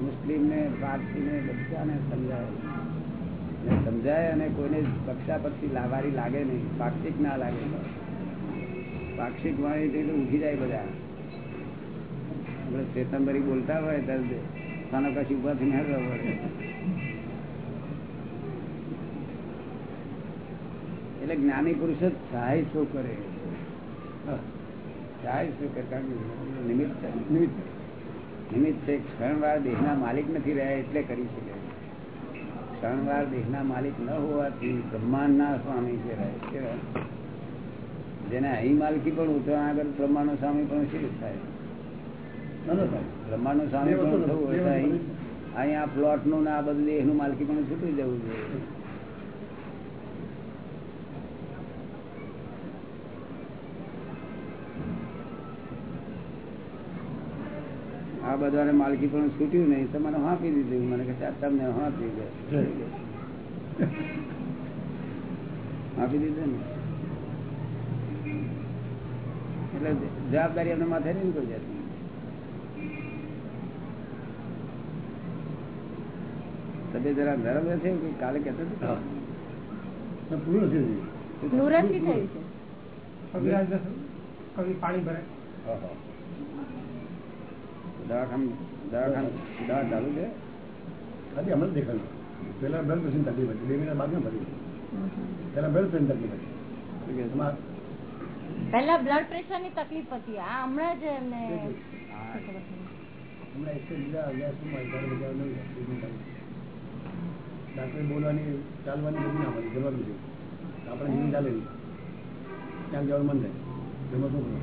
મુસ્લિમને, પારસીને, બધાને સમજાય. ને સમજાય અને કોઈને પક્ષા પક્ષી લાવારી લાગે નહીં. પાક્ષિક ના લાગે. પાક્ષિક વાણી એટલે ઉઠી જાય બધા. ચેતનભરી બોલતા હોય ત્યારે સાનો કશી ઊભા થઈને પડે. એટલે જ્ઞાની પુરુષ જ સહાય શું કરે? સહાય શું કરે? કારણ નિમિત્ત છે. નિમિત્ત. નિમિત્ત છે. ક્ષણવાર દેહના માલિક નથી રહ્યા એટલે કરી શકે. ક્ષણવાર દેહના માલિક ન હોવાથી બ્રહ્માંડના સ્વામી કહેવાય કેવાય? જેને અહીં માલકી પણ ઉતરણ આગળ બ્રહ્માંડ સ્વામી પણ શી રીતે થાય. સાહેબ. સ્વામી પણ થવું અહીં આ પ્લોટનું ને આ બધું દેહનું માલકી પણ છૂટી જવું જોઈએ. આ બધાને માલકી પણ છૂટ્યું નહીં. તો મને હાંપી દીધું મને કે તમને હાંપી દે હાંપી દીધું ને? એટલે જવાબદારી એમને માથે નહીં કોઈ જાતની? તબિયત જરા નરમ રહે કે કાલે નથી ઓહો. દવાખાનું દવાખાનું દવા ચાલુ છે? ખાલી હમણાં દેખાયું. પેલા બ્લડ પ્રેશર તકલીફ હતી. બે મહિના બાદમાં ભરી. પેલા બ્લડ પ્રેશર તકલીફ હતી. પહેલા બ્લડ પ્રેશરની તકલીફ હતી. આ હમણાં જ એમને હમણાં એકસો બીજા અગિયારમાં ઘરે બધા નહીં ટ્રીટમેન્ટ ચાલુ ડાક્ટરે બોલવાની ચાલવાની બધું ના પડે જવાનું છે. આપણે જીવન ચાલે નહીં ક્યાંક જવાનું મન થાય. એમાં શું કરવું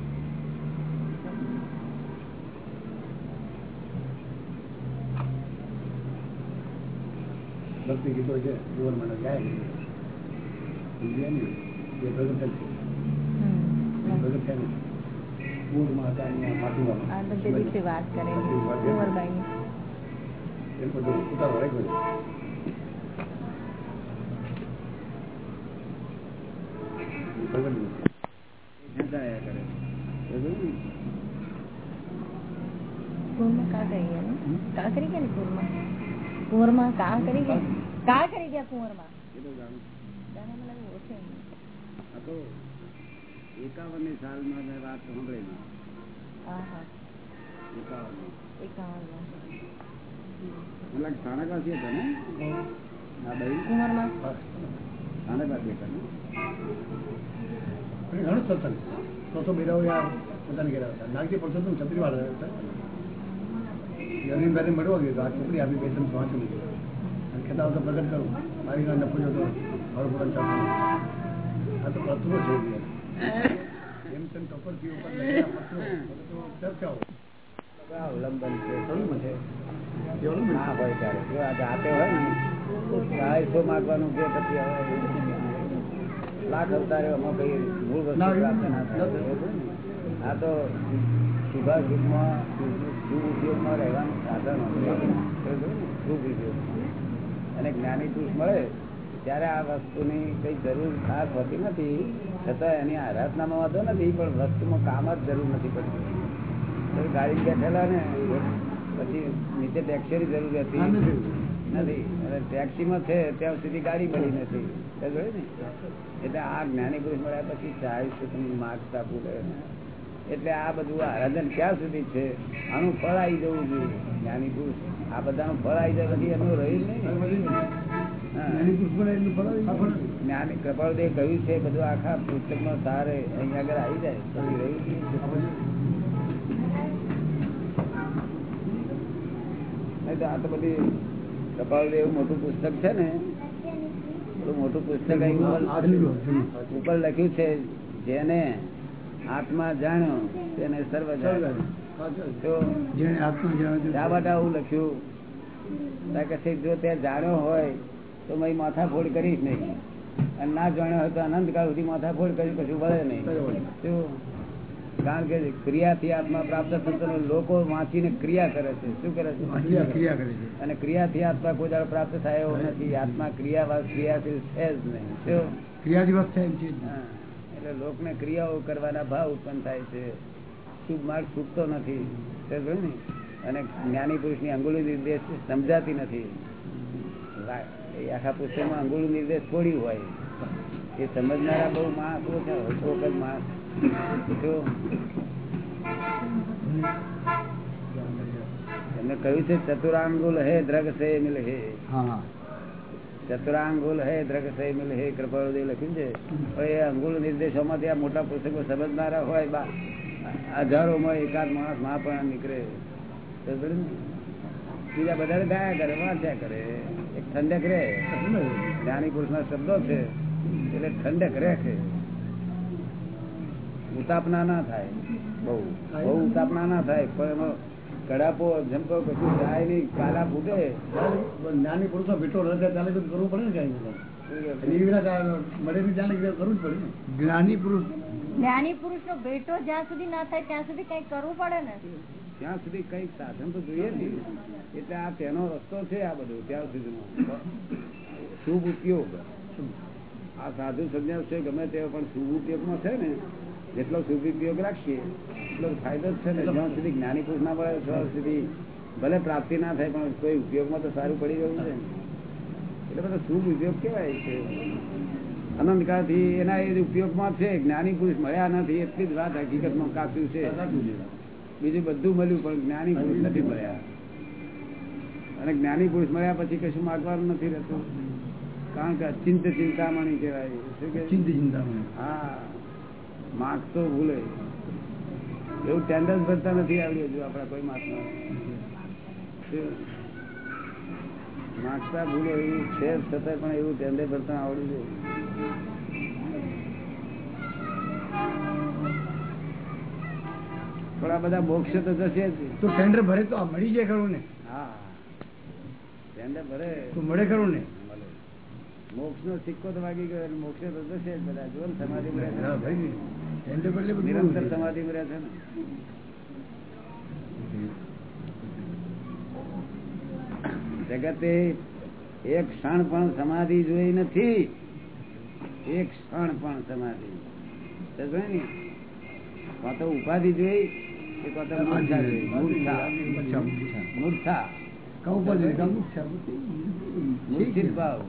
ભક્તિ ગીતો છે જીવન મને ગાય સમજ્યા ને એ પ્રગટ છે. પ્રગટ છે ને. મૂળમાં હતા અહીંયા માટીમાં આ બધી રીતે વાત કરે. કુંવરબાઈ ની એ બધું ઉતારો રાખ્યો છે પ્રગટ છે. ખેંચાયા કરે સમજ્યું ને? કુંવરમાં કા કરી ગયા ને કા કરી ગયા ને કુંવરમાં કુંવરમાં કા કરી ગયા કા કરી ગયા કુંવરમાં એ તો જાણું. દાદા મને લાગે ઓળખે નહીં. આ તો એકાવનની સાલમાં મેં વાત હા એકાવન. સ્થાનકવાસી હતા ને? હા ભાઈ કુંવરમાં સ્થાનકવાસી હતા ને? અને ઘણું સત્સંગ તો તો મેરાઓ યાર ઘેરા હતા. નાગજી પરસોત્તમ છત્રી વાળા હતા. અરવિંદ ભાઈને મળવા ગયો તો આ છોકરી આપી બે ત્રણ વાંચું લીધું. અને ખેતા હું તો પ્રગટ કરું. મારી ના નફો જોતો મારો પૂરણ ચાલુ આ તો પત્રો છે. એમ તેમ ટોપરથી ઉપર ચર્ચાઓ અવલંબન છે. થોડું છે એવું ના હોય ત્યારે. આ જાતે હોય ને માગવાનું જે પછી હવે લાખ અવતારે એમાં કઈ મૂળ વસ્તુ પ્રાપ્ત ના થાય ના. બરોબર ને? આ તો શુભાશુભમાં શુભ ઉપયોગમાં રહેવાનું સાધન હોય બરોબર ને? શુભ ઉપયોગ અને જ્ઞાની પુરુષ મળે ત્યારે આ વસ્તુની કઈ જરૂર ખાસ હોતી નથી છતાં એની આરાધનામાં વાંધો નથી પણ વસ્તુમાં કામ જ જરૂર નથી પડતી ગાડી બેઠેલા ને પછી નીચે ટેક્સીની જરૂર હતી નથી. અને ટેક્સીમાં છે ત્યાં સુધી ગાડી મળી નથી એટલે આ જ્ઞાની પુરુષ મળ્યા પછી તમને માગતા ભૂલે એટલે આ બધું આરાધન ક્યાં સુધી છે? આનું ફળ આવી જવું જોઈએ. જ્ઞાની પુરુષ આ બધાનું ફળ આવી જાય પછી એમનું રહ્યું નહીં. જ્ઞાની કપાળદેવ કહ્યું છે બધું આખા પુસ્તકમાં સારે અહીંયા આગળ આવી જાય પછી રહ્યું નહીં. તો આ તો બધી કપાળદેવ મોટું પુસ્તક છે ને. મોટું પુસ્તક ઉપર- લખ્યું છે જેને આત્મા જાણ્યો તેને સર્વ જાણ્યો લખ્યું. જો તે જાણ્યો હોય તો મેં માથાફોડ કરીશ નહીં. અને ના જાણ્યો હોય તો અનંતકાળ સુધી માથાફોડ કરી કશું વળે નહીં? કારણ કે ક્રિયાથી આત્મા પ્રાપ્ત થતો લોકો વાંચીને ક્રિયા કરે છે. શું કરે છે? ક્રિયા ક્રિયા કરે છે. અને ક્રિયાથી આત્મા કોઈ દાડો પ્રાપ્ત થાય એવો નથી. આત્મા ક્રિયા ક્રિયાશીલ છે જ નહીં. ક્રિયાથી ક્રિયા થાય છે. એટલે લોકને ક્રિયાઓ કરવાના ભાવ ઉત્પન્ન થાય છે. શુભ માર્ગ છૂટતો નથી. ને અને જ્ઞાની પુરુષની અંગુલી નિર્દેશ સમજાતી નથી. આખા પુસ્તકમાં અંગુલી નિર્દેશ થોડી હોય. એ સમજનારા બહુ માણસ ઓછા માણસ. એમને કહ્યું છે ચતુરાંગુલ હે દ્રગ સે મિલ હે. ચતુરાંગુલ હે દ્રગ સે મિલ હે કૃપાળુદેવ લખ્યું છે. એ અંગુલ નિર્દેશોમાંથી આ મોટા પુસ્તકો સમજનારા હોય બા હજારોમાં એકાદ માણસમાં પણ નીકળે. બીજા બધા ગાયા કરે વાંચ્યા કરે. એક ઠંડક રહે. જ્ઞાની પુરુષ ના શબ્દો છે. એટલે ઠંડક રહે છે ઉતાપના ના થાય. બહુ. બહુ ઉતાપના ના થાય. પણ એનો કડાપો જંપો કશું જાય નહીં કાલા ફૂટે. નાની પુરુષો ભેટો રહે ચાલે તો કરવું પડે ને કઈ કરવું પડે ને. જ્ઞાની પુરુષ. જ્ઞાની પુરુષ નો ભેટો જ્યાં સુધી ના થાય ત્યાં સુધી કઈ કરવું પડે ને? ત્યાં સુધી કંઈક સાધન તો જોઈએ ને. એટલે આ તેનો રસ્તો છે આ બધું ત્યાં સુધીનો. શુભ ઉપયોગ. આ સાધુ સંન્યાસ છે ગમે તે પણ શુભ ઉપયોગમાં છે ને જેટલો શુભ રાખીએ એટલો ફાયદો જ છે ને. જ્યાં સુધી જ્ઞાની પુરુષ ના મળે ત્યાં સુધી ભલે પ્રાપ્તિ ના થાય પણ કોઈ ઉપયોગમાં તો સારું પડી ગયું છે. એટલે બધો શુભ ઉપયોગ કેવાય છે. અનંતકાળથી એના એ ઉપયોગમાં છે. જ્ઞાની પુરુષ મળ્યા નથી એટલી જ વાત હકીકતમાં કાપ્યું છે. બીજું બધું મળ્યું પણ જ્ઞાની પુરુષ નથી મળ્યા. અને જ્ઞાની પુરુષ મળ્યા પછી કશું માગવાનું નથી રહેતું. કારણ કે અચિંત ચિંતામણી કહેવાય. શું કે ચિંત ચિંતામણી. હા. માગતો ભૂલે. એવું ટેન્ડન્સ ભરતા નથી આવડ્યું હજુ આપડા કોઈ માથમાં માગતા ભૂલે એવું છે છતાં પણ એવું ટેન્ડર ભરતા આવડ્યું છે. પણ બધા મોક્ષ તો જશે તો ટેન્ડર ભરે તો આ મળી જાય ખરું ને? હા. ટેન્ડર ભરે. તો મળે ખરું ને? મોક્ષ નો સિક્કો તો વાગી ગયો મોક્ષ તો જશે જ બધા. જો સમાધિ નિરંતર. સમાધિ રહ્યા છે ને. જગતે એક ક્ષણ પણ સમાધિ જોઈ નથી. એક ક્ષણ પણ સમાધિ. ને. કાં તો ઉપાધિ જોઈ કે કાં તો મૂર્છા જોઈ. મૂર્છા. મૂર્છા. મૂર્છિત ભાવ.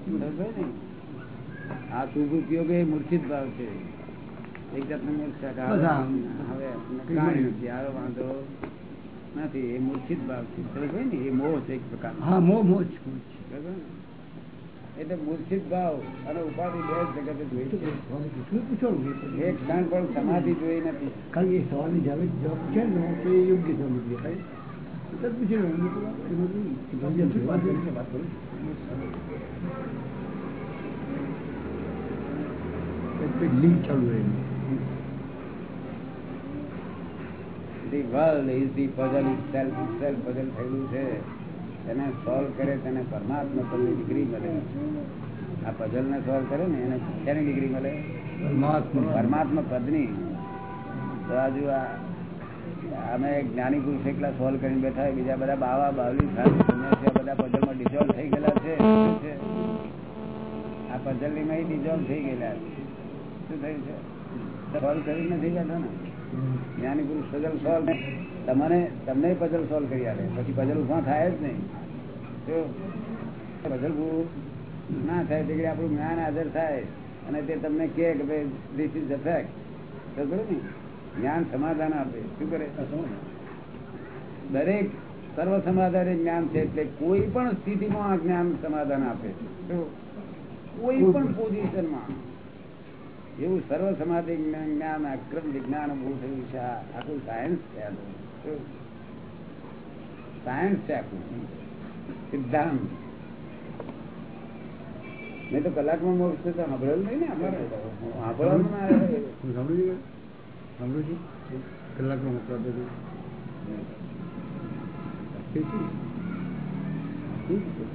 આ શુભ ઉપયોગ એ મૂર્છિત ભાવ છે. એક જાતનો હવે વાંધો નથી. એ મૂર્છિત ભાવ છે. ને? એ મોહ છે એક ને? એટલે મૂર્છિત ભાવ અને ઉપાધિ બે જગત જોઈ છે. એક ક્ષણ પણ સમાધિ જોઈ નથી. કારણ કે એ સવાલની જવાબ છે ને તો એ યોગ્ય લિંક ચાલુ રહે the world is the puzzle self self puzzle થયેલું છે. તેને સોલ્વ કરે તેને પરમાત્મા પદની ડિગ્રી મળે. આ પઝલ ને સોલ્વ કરે ને એને શેની ડિગ્રી મળે? પરમાત્મા. પરમાત્મા પદની. તો આજુ આ અમે જ્ઞાની પુરુષ એકલા સોલ્વ કરીને બેઠા બીજા બધા બાવા, બાવલી સંન્યાસીઓ બધા પઝલમાં ડિઝોલ્વ થઈ ગયેલા છે છે? આ પઝલની માં ડિઝોલ્વ થઈ ગયેલા શું થયું છે? સોલ્વ કરી નથી બેઠા ને? જ્ઞાની પુરુષ પઝલ સોલ્વ તમને તમને પઝલ સોલ્વ કરી આવે પછી પઝલ ઊભા થાય જ નહીં. પઝલ ના થાય તે આપણું જ્ઞાન હાજર થાય. અને તે તમને કે ભાઈ ધીસ ઇઝ ધ ફેક્ટ ને જ્ઞાન સમાધાન આપે. શું કરે? દરેક સર્વ સમાધાન જ્ઞાન છે એટલે કોઈ પણ સ્થિતિમાં આ જ્ઞાન સમાધાન આપે. છે કોઈ પણ પોઝિશનમાં. એવું સર્વ સમાધિ જ્ઞાન અક્રમ વિજ્ઞાન ઉભું થયું છે. આખું સાયન્સ છે સાયન્સ છે આખું. સિદ્ધાંત. મેં તો કલાકમાં મોક્ષ સાંભળેલું નહીં ને આપણે? સાંભળવાનું સાંભળ્યું છે? કલાકનો મોકલો આપે છે.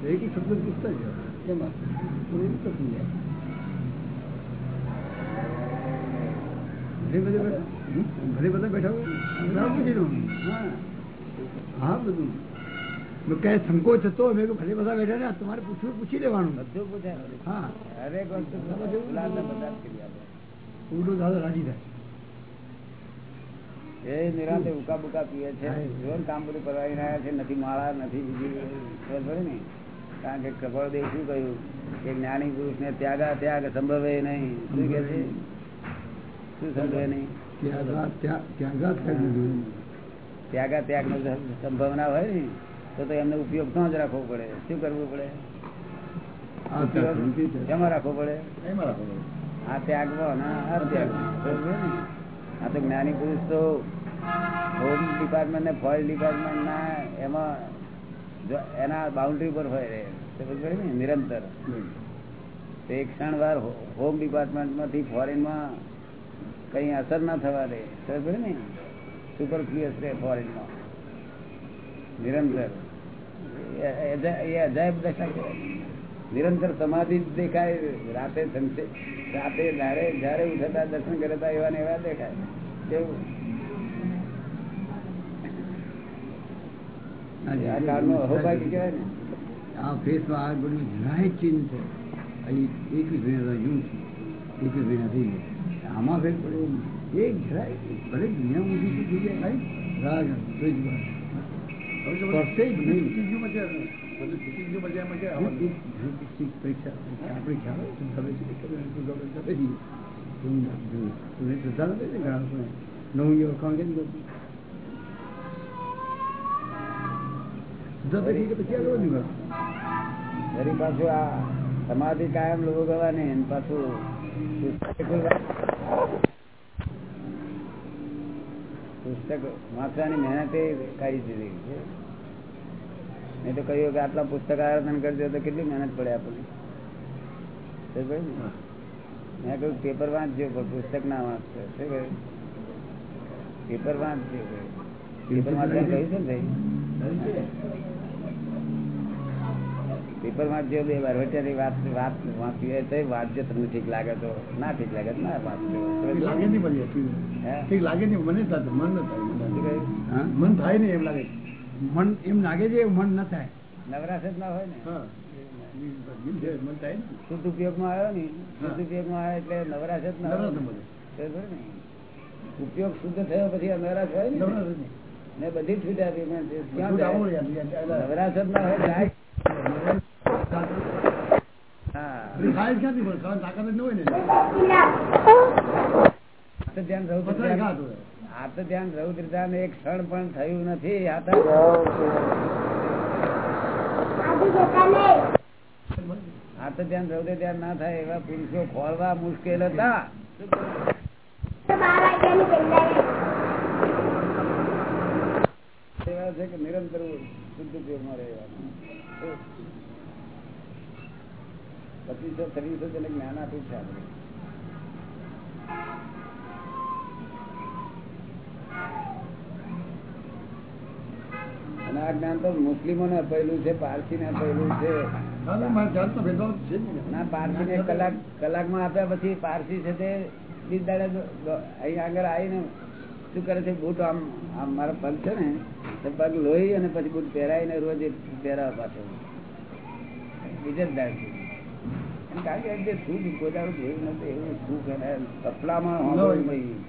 એક શબ્દ પૂછતા જ. એમાં તો સમજાય. ભલે બધા બેઠા? બધા બેઠા હોય. હા. હા બધું. ક્યાંય સંકોચ હતો? મેં ભલે બધા બેઠા ને તમારે પૂછવું પૂછી લેવાનું. બધું હા. વસ્તુ ઉલટું દાદા રાજી થાય. એ નિરાંતે ઉકા બુકા પીએ છે. જોર કામ બધું કરવાઈને રહ્યા છે. નથી માળા નથી બીજી ખબર ને? કારણ કે કપાળદેવ શું કહ્યું? કે જ્ઞાની પુરુષ ને ત્યાગા ત્યાગ સંભવે નહીં. શું કે છે? શું સંભવે નહીં? ત્યાગા ત્યાગ નો સંભાવના હોય ને તો તો એમને ઉપયોગ તો જ રાખવો પડે. શું કરવું પડે. શેમાં રાખવો પડે? આ ત્યાગમાં અને ત્યાગ. બરોબર ને? આ તો જ્ઞાની પુરુષ તો હોમ ડિપાર્ટમેન્ટ ને ફોરેન ડિપાર્ટમેન્ટ ના એમાં એના બાઉન્ડ્રી પર હોય રહે ને નિરંતર એક ક્ષણ વાર હોમ ડિપાર્ટમેન્ટમાંથી ફોરેનમાં કઈ અસર ના થવા દે સમજ ને સુપરફ્લુઅસ રે ફોરેનમાં નિરંતર એ અજાયબ દશા કહેવાય નિરંતર સમાધિ જ દેખાય રાતે રાતે જયારે જયારે ઉઠતા દર્શન કરતા એવા ને એવા દેખાય. કેવું? આ કાળનો અહોભાગ્ય કહેવાય ને. આ બધું જરાય ચિહ્ન છે. અહીં એકવીસ મહિના જૂન છે. એકવીસ મહિના થઈ ગયા. આમાં ફેર પડે એક જરાય ભલે દુનિયા ઊંધી થઈ જાય રાગ દ્વેષ બાદ. હવે તો કરશે જ નહીં. સમાધિ કાયમ લોકો અને પાછું પુસ્તક વાંચવાની મહેનત એ કરી દીધી છે. નહીં તો કહ્યું કે આટલા પુસ્તક આરાધન કરજો તો કેટલી મહેનત પડે આપણને? મેં કહ્યું પેપર વાંચજો પણ પુસ્તક ના વાંચજો શું કહ્યું? પેપર વાંચજો. પેપર વાંચવાનું કહ્યું છે ને ભાઈ? પેપર વાંચજો બે વાર વચ્ચે વાત વાત વાંચવી હોય તો વાંચજો તમને ઠીક લાગે તો. ના ઠીક લાગે તો ના વાંચજો. લાગે નહીં ઠીક. લાગે નહીં મને મન થાય? મન થાય નહીં એમ લાગે. મન એમ લાગે છે મન ન થાય. નવરાશ જ ના હોય ને. હા. મન થાય મન ને શુદ્ધ ઉપયોગમાં આવ્યો ને શુદ્ધ ઉપયોગમાં આવ્યો એટલે નવરાશ જ ના હોય. ને. ઉપયોગ શુદ્ધ થયો પછી નવરાશ હોય ને ને બધી જ છૂટ આપી. નવરાશ જ ના હોય ધ્યાન રૌદ્ર ઘા તો. ધ્યાન એક ક્ષણ પણ થયું નથી રૌદ્ર ધ્યાન ના થાય એવા પુરુષો ખોળવા મુશ્કેલ હતા નિરંતર શુદ્ધ ઉપયોગમાં પચીસો, ત્રીસો તેને જ્ઞાન આપ્યું છે આપણે આ જ્ઞાન તો મુસ્લિમો ને અપાયેલું છે. પારસી ને અપાયેલું છે ના, પારસી ને કલાક કલાકમાં આપ્યા પછી પારસી છે તે બીજ દાડે અહીં આગળ આવીને શું કરે છે બૂટ આમ આમ મારા પગ છે ને તે પગ લોહી અને પછી બૂટ પહેરાવીને રોજ પહેરાવા પાછો. બીજે જ દાડ કારણ કે સુખ દાડો જોયું નથી એવું સુખ એને કપડામાં અનુભવ નહીં.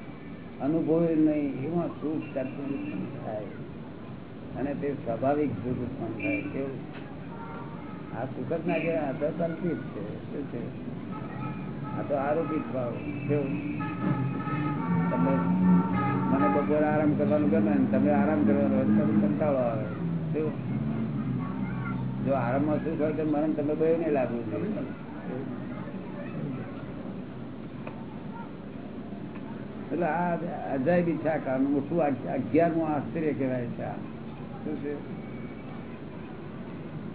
નહીં એમાં સુખ કરતું થાય? અને તે સ્વાભાવિક સુખ ઉત્પન્ન થાય કેવું? આ સુખ ના કહેવાય, આ તો છે. શું છે? આ તો આરોપિત ભાવ. કેવું? તમે મને બપોરે આરામ કરવાનું ગમે ને તમે આરામ કરવાનો હોય તમે કંટાળો આવે. કેવું? જો આરામમાં સુખ હોય તો મને તમે બે નહીં લાગવું. જોઈએ એટલે આ અજાયબી છે આ કામ મોટું અગિયારમું આશ્ચર્ય કહેવાય છે આ. શું છે?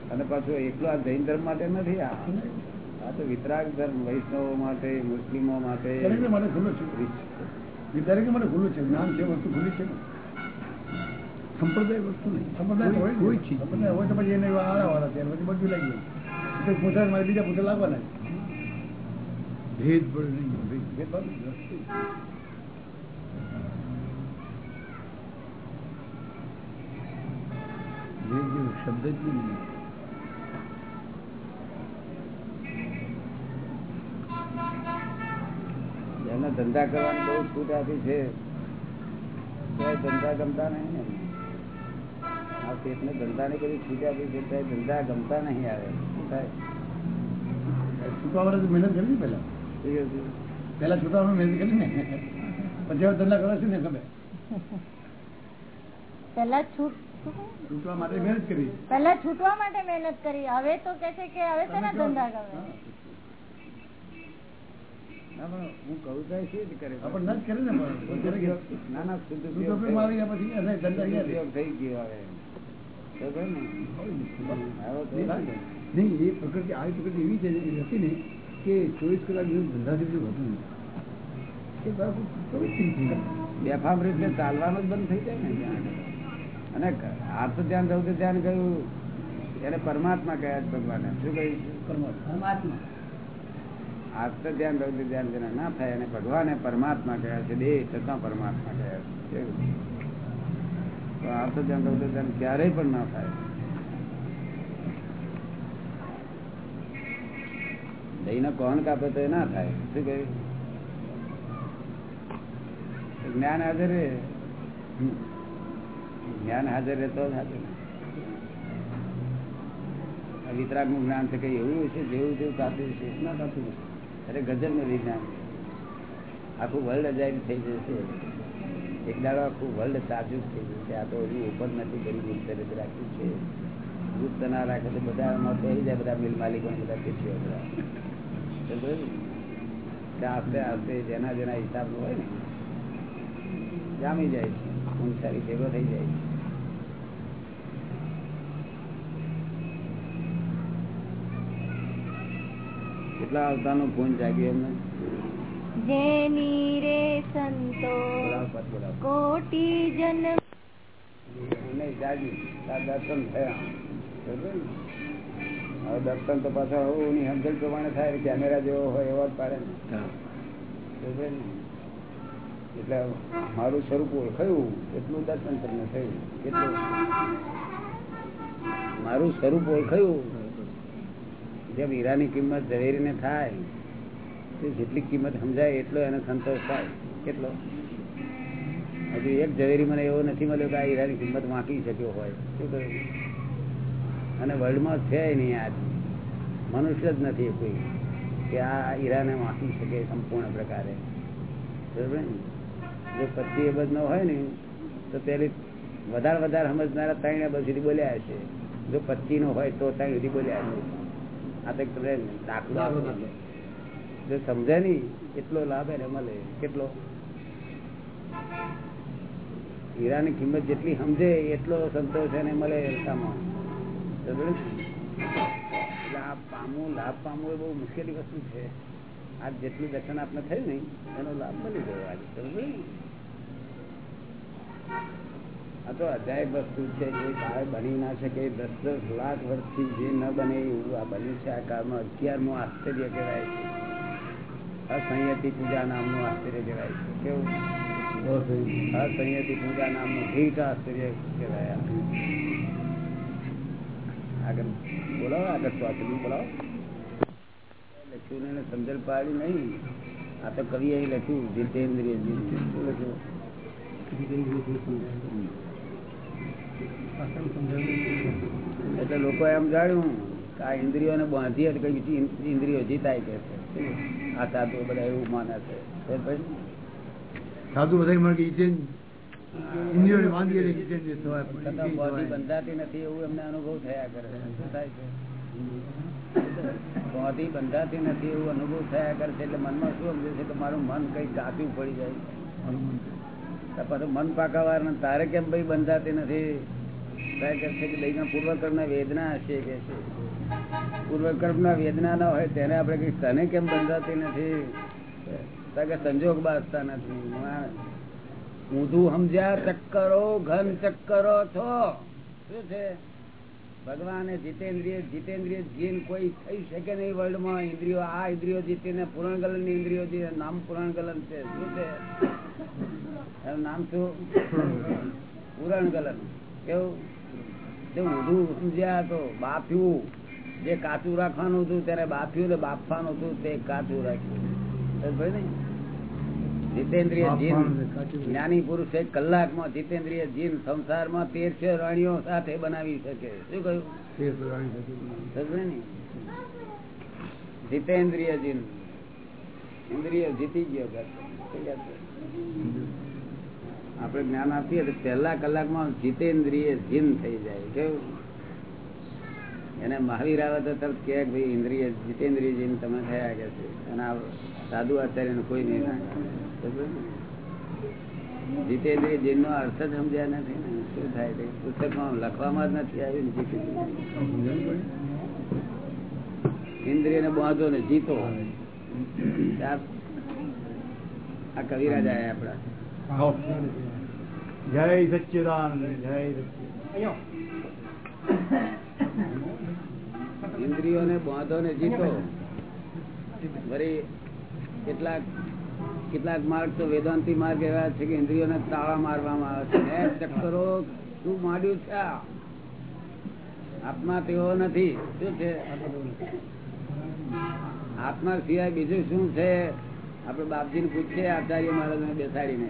અને પાછું એટલું આ જૈન ધર્મ માટે નથી? આ આ તો વિતરાગ ધર્મ વૈષ્ણવો માટે મુસ્લિમો માટે. દરેકને ખુલ્લું છે. એ દરેકને ખુલ્લું છે. જ્ઞાન છે વસ્તુ ખુલ્લી છે. સંપ્રદાય વસ્તુ નહીં. સંપ્રદાય હોય છે. સંપ્રદાય હોય તો પછી એને આડા વાળા છે. પછી બધું લાગી જાય તો મારે બીજા પૂછા લાગવાના છે. ભેદ પડે નહીં ભેદ ભેદ જેવો શબ્દ જ નહીં એમને ધંધા કરવાની બહુ છૂટ આપી છે. ધંધા ગમતા નહીં ને. આ પેટને ધંધા ની બધી છૂટ આપી છે તોય ધંધા ગમતા નહીં આવે. શું થાય? છૂટવા તો મહેનત કરી પેલા પેલા છૂટવા વાળા મહેનત કરી ને પછી ધંધા કરે છે ને ખબર. પેલા છૂટ છૂટવા માટે મહેનત કરી. પેલા છૂટવા માટે મહેનત કરી. હવે તો કે છે કે હવે શેના ધંધા ગમે હું. કરે? કરે ને ના ના શુદ્ધ થઈ ગયો. નહીં એ પ્રકૃતિ આવી પ્રકૃતિ એવી છે હતી ને કે ચોવીસ કલાક દિવસ ધંધા જેટલું હતું એ ગઈ. બેફામ રીતે ચાલવાનું જ બંધ થઈ જાય ને. અને આર્થ ધ્યાન રૌદ્ર ધ્યાન કહ્યું એને પરમાત્મા કહ્યા છે ભગવાને. શું કહ્યું? પરમાત્મા. આર્થ ધ્યાન રૌદ્ર ધ્યાન જેને ના થાય એને ભગવાને પરમાત્મા કહ્યા છે દેહ છતાં પરમાત્મા કહ્યા છે. તો આર્થ ધ્યાન રૌદ્ર ધ્યાન ક્યારેય પણ ના થાય. દહીંનો કોણ કાપે તો એ ના થાય. શું કહ્યું? જ્ઞાન હાજર જ્ઞાન હાજર રહેતો જ હાજર વિતરાગનું જ્ઞાન છે કે એવું છે, જેવું જેવું કાતું છે ના કાતું અરે ગજબનું વિજ્ઞાન આખું વર્લ્ડ અજાયબ થઈ જશે. એક દાડો આખું વર્લ્ડ તાજુબ થઈ જશે. આ તો હજુ ઓપન નથી કરી ગુપ્ત રાખ્યું છે. ગુપ્ત ના રાખે તો બધા એમાં થઈ જાય, બધા મિલ માલિકો ને બધા. પેશીઓ બધા આસ્તે આસ્તે જેના જેના હિસાબ હોય ને, જામી જાય છે. ઊંઘ સારી ભેગો થઈ જાય કેટલા કેટલા અવતારનું ફોન જાગ્યું એમને? જેની રે સંતો કોટી જન્મ નહીં દર્શન થયા. હવે દર્શન તો પાછા હું ની સમજણ પ્રમાણે થાય. કેમેરા જેવો હોય એવો જ પાડે ને? એટલે મારું સ્વરૂપ ઓળખાયું, એટલું દર્શન તમને થયું. કેટલું મારું સ્વરૂપ ઓળખાયું. જેમ હીરાની કિંમત ઝવેરીને થાય જેટલી કિંમત સમજાય, એટલો એને સંતોષ થાય. કેટલો? હજુ એક ઝવેરી મને એવો નથી મળ્યો કે આ હીરાની કિંમત વાંકી શક્યો હોય. શું કહ્યું? અને વર્લ્ડમાં છે નહીં આજ મનુષ્ય જ નથી કોઈ. કે આ હીરાને વાંકી શકે સંપૂર્ણ પ્રકારે. બરાબર ને? જો પચી અબજ નો હોય ને તો પેલી વધારે વધારે સમજનારા ત્રણ અબજ સુધી બોલ્યા છે. જો પચી નો હોય તો ત્રણ સુધી બોલ્યા છે. આ તો તમને દાખલો જો સમજે નહીં એટલો લાભ એને મળે. કેટલો? હીરાની કિંમત જેટલી સમજે એટલો સંતોષ એને મળે રસ્તામાં? એટલે આ પામવું લાભ પામવું એ બહુ મુશ્કેલી વસ્તુ છે. આ જેટલું દર્શન આપને થયું ને એનો લાભ મળી ગયો આજે. આ તો અજાયબ વસ્તુ છે, જે કાળ બની ના શકે, દસ દસ લાખ વર્ષથી જે ન બને એવું આ બન્યું છે આ કાળમાં. અગિયારમું આશ્ચર્ય કહેવાય છે. અસંયતી પૂજા નામનું આશ્ચર્ય કહેવાય છે. કેવું? અસંયતી પૂજા નામનું ભીટ આશ્ચર્ય કહેવાય. આગળ બોલાવો, આગળ ચોથલું બોલાવો. લખ્યું એને સમજણ પાડી નહીં. આ તો કવિ એ લખ્યું જીતેન્દ્રિય શું લખ્યું એટલે લોકો એમ જાણ્યું કે આ ઇન્દ્રિયોને બાંધી એટલે કઈ ઇન્દ્રિયો જીતાય કે છે આ સાધુ બધા એવું માને છે. સાધુ બધા મને કે ઇન્દ્રિયોને. બંધાતી નથી એવું એમને અનુભવ થયા કરે શું થાય છે? બોડી બંધાતી નથી એવું અનુભવ થયા કરે એટલે મનમાં શું સમજે છે કે મારું મન કઈ કાપ્યું પડી જાય. પાછું મન પાકાવાર ને તારે કેમ ભાઈ બંધાતી નથી? પૂર્વકર્મના વેદના ના હોય તેને આપણે કઈ તને કેમ બંધાતી નથી? કે સંજોગ બાજતા નથી. ઊંધું સમજ્યા, ચક્કરો, ઘન ચક્કરો છો. શું છે? ભગવાને જીતેન્દ્રિય જીતેન્દ્રિય જીન કોઈ થઈ શકે નહીં વર્લ્ડમાં ઇન્દ્રિયો આ ઇન્દ્રિયો જીતીને પુરણ ગલન ઇન્દ્રિયો જીતે નામ પુરણ ગલન છે. શું છે? એનું નામ શું? પુરાણ ગલન કેવું? જે ઊંધું સમજ્યા તો બાફ્યું. જે કાચું રાખવાનું હતું ત્યારે બાફ્યું ને બાફવાનું હતું, તે કાચું રાખ્યું. ભાઈ પડી ને? જીતેન્દ્રિય જીન. જ્ઞાની પુરુષ એક કલાકમાં જીતેન્દ્રિય જીન સંસારમાં તેરસો રાણીઓ સાથે બનાવી શકે. શું કહ્યું? જીતેન્દ્રિય જીન. ઇન્દ્રિય જીતી ગયો. આપણે જ્ઞાન આપીએ તો પહેલા કલાકમાં જીતેન્દ્રિય જીન થઈ જાય. કેવું? એને મહાવીર આવે તો તરત કે ભાઈ ઇન્દ્રિય જીતેન્દ્રિય જીન તમે થયા કે છે. અને આ સાધુ આચાર્ય કોઈ નહીં રાખે. જીતેન્દ્રિય જીન નો અર્થ જ સમજ્યા નથી ને. શું થાય છે પુસ્તકમાં લખવામાં જ નથી આવ્યું ને જીતેન્દ્રિય ઇન્દ્રિયને બાંધો ને જીતો. આ આ કવિરાજ આયા આપડા જય સચ્ચિદાનંદ જય સચ્ચિદાનંદ. ઇન્દ્રિયોને બાંધો ને જીતો. વળી કેટલાક કેટલાક માર્ગ તો વેદાંતિ માર્ગ એવા છે કે ઇન્દ્રિયોને તાળા મારવામાં આવે છે. ચક્કરો, શું માંડ્યું છે આત્મા તેવો નથી. શું છે? આત્મા સિવાય બીજું શું છે? આપણે બાપજીને પૂછીએ આચાર્ય મહારાજને બેસાડીને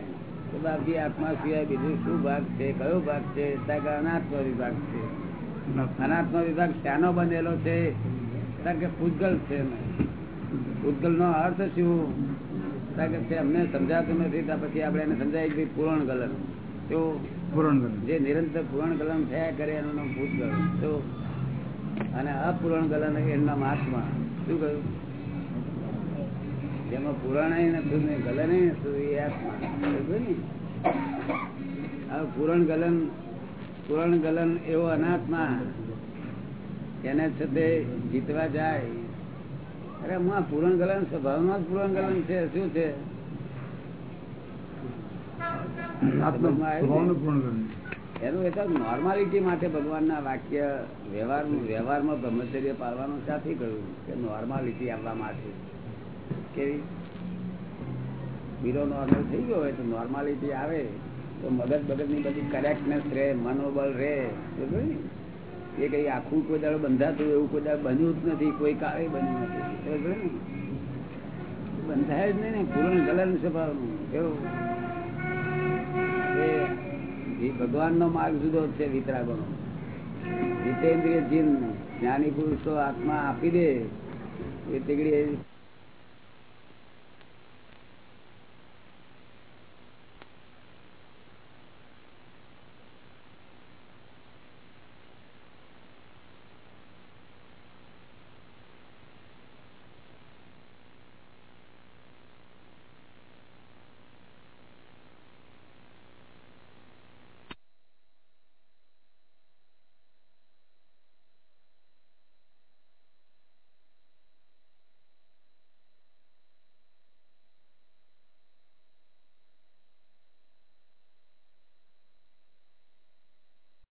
તો બાપજી, આત્મા સિવાય બીજું શું ભાગ છે? કયો ભાગ છે? ત્યાં અનાત્મા વિભાગ છે. અનાત્મા વિભાગ શાનો બનેલો છે કારણ કે પૂતગલ છે પૂતગલ નો અર્થ શું? કારણ કે અમને સમજાતું નથી પછી આપણે એને સમજાય કે પૂરણ ગલન તો પૂરણ ગલન જે નિરંતર પૂરણ ગલન થયા કરે એનું નામ ભૂતગલ. તો અને અપૂરણ ગલન એનું નામ આત્મા શું કહ્યું? જેમાં પુરાણ નથી ને ગલન નથી એ આત્મા. ને? પૂરણ ગલન પૂરણ ગલન એવો અનાત્મા એને છે તે જીતવા જાય. અરે માં પૂરણ ગલન સ્વભાવમાં જ પૂરણ ગલન છે શું છે? એનું એ તો નોર્માલિટી માટે ભગવાનના વાક્ય વ્યવહાર વ્યવહારમાં બ્રહ્મચર્ય પાળવાનું ક્યાંથી કહ્યું કે નોર્માલિટી આવવા માટે. કેવી? બીરો નોર્મલ થઈ ગયો હોય તો નોર્માલિટી આવે. તો મગજ બગજની બધી કરેક્ટનેસ રે, મનોબળ રે એ કઈ આખું કોઈ દાડો બંધાતું, એવું કોઈ દાડો બન્યું જ નથી, કોઈ કાળે બન્યું નથી બંધાય જ નહીં ને, પૂરણ ગલન સ્વભાવનું, કેવું? ભગવાન નો માર્ગ જુદો છે વિતરાગોનો. જીતેન્દ્રિય જીન જ્ઞાની પુરુષો આત્મા આપી દે, એ તીગડી